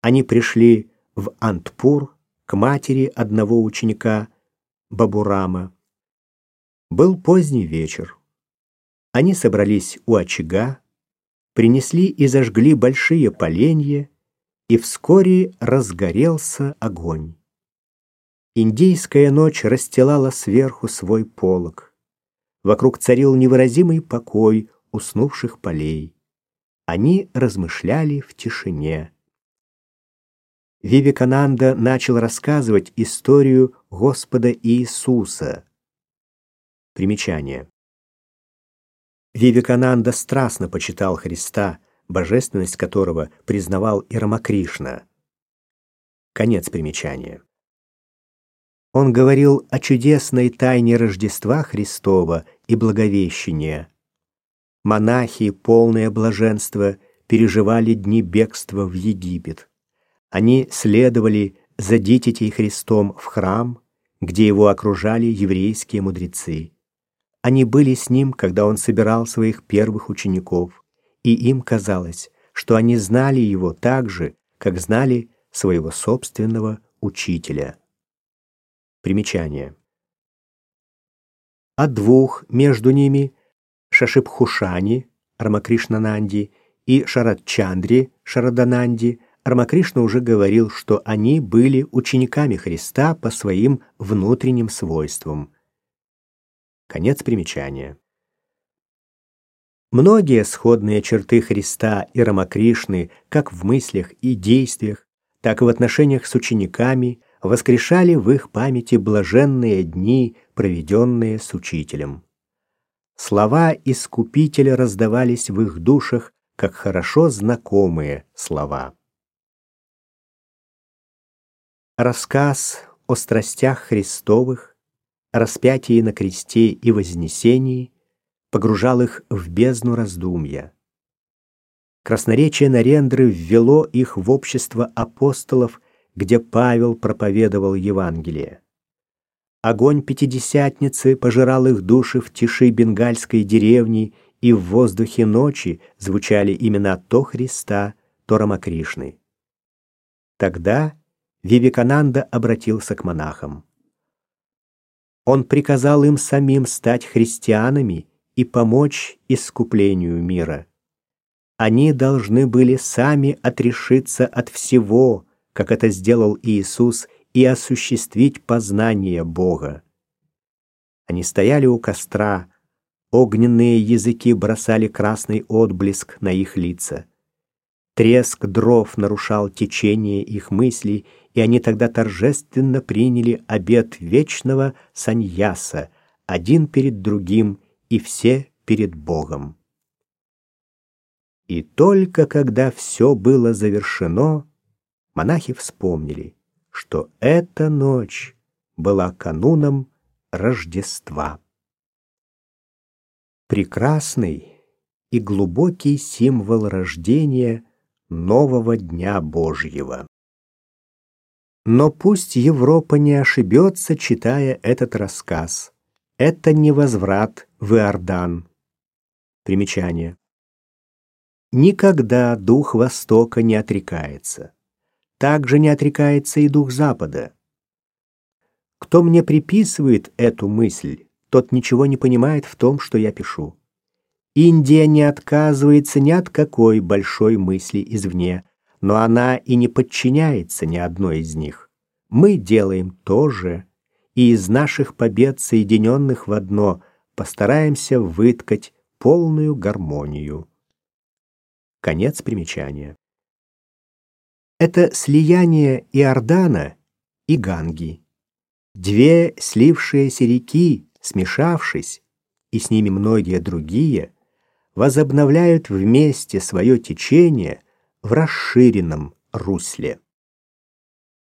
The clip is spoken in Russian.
Они пришли в Антпур к матери одного ученика, Бабурама. Был поздний вечер. Они собрались у очага, принесли и зажгли большие поленья, и вскоре разгорелся огонь. Индийская ночь расстилала сверху свой полог. Вокруг царил невыразимый покой уснувших полей. Они размышляли в тишине. Вивекананда начал рассказывать историю Господа Иисуса. Примечание. Вивекананда страстно почитал Христа, божественность которого признавал и Рамакришна. Конец примечания. Он говорил о чудесной тайне Рождества Христова и Благовещения. Монахи, полное блаженство, переживали дни бегства в Египет. Они следовали за дитятей Христом в храм, где его окружали еврейские мудрецы. Они были с ним, когда он собирал своих первых учеников, и им казалось, что они знали его так же, как знали своего собственного учителя. Примечание. От двух между ними Шашипхушани, Рамакришнананди и Шарадчандри, Шарадананди – Рамакришна уже говорил, что они были учениками Христа по своим внутренним свойствам. Конец примечания. Многие сходные черты Христа и Рамакришны, как в мыслях и действиях, так и в отношениях с учениками, воскрешали в их памяти блаженные дни, проведенные с учителем. Слова Искупителя раздавались в их душах, как хорошо знакомые слова. Рассказ о страстях Христовых, распятии на кресте и вознесении погружал их в бездну раздумья. Красноречие Нарендры ввело их в общество апостолов, где Павел проповедовал Евангелие. Огонь Пятидесятницы пожирал их души в тиши бенгальской деревни, и в воздухе ночи звучали имена то Христа, то Рамакришны. Тогда Вивекананда обратился к монахам. Он приказал им самим стать христианами и помочь искуплению мира. Они должны были сами отрешиться от всего, как это сделал Иисус, и осуществить познание Бога. Они стояли у костра, огненные языки бросали красный отблеск на их лица. Треск дров нарушал течение их мыслей, и они тогда торжественно приняли обет вечного саньяса, один перед другим и все перед Богом. И только когда все было завершено, монахи вспомнили, что эта ночь была кануном Рождества. Прекрасный и глубокий символ рождения нового дня Божьего. Но пусть Европа не ошибется, читая этот рассказ. Это не возврат в Иордан. Примечание. Никогда дух Востока не отрекается. Также не отрекается и дух Запада. Кто мне приписывает эту мысль, тот ничего не понимает в том, что я пишу. Индия не отказывается ни от какой большой мысли извне, но она и не подчиняется ни одной из них. Мы делаем то же, и из наших побед, соединенных в одно, постараемся выткать полную гармонию. Конец примечания. Это слияние Иордана и Ганги. Две слившиеся реки, смешавшись, и с ними многие другие, возобновляют вместе свое течение – в расширенном русле.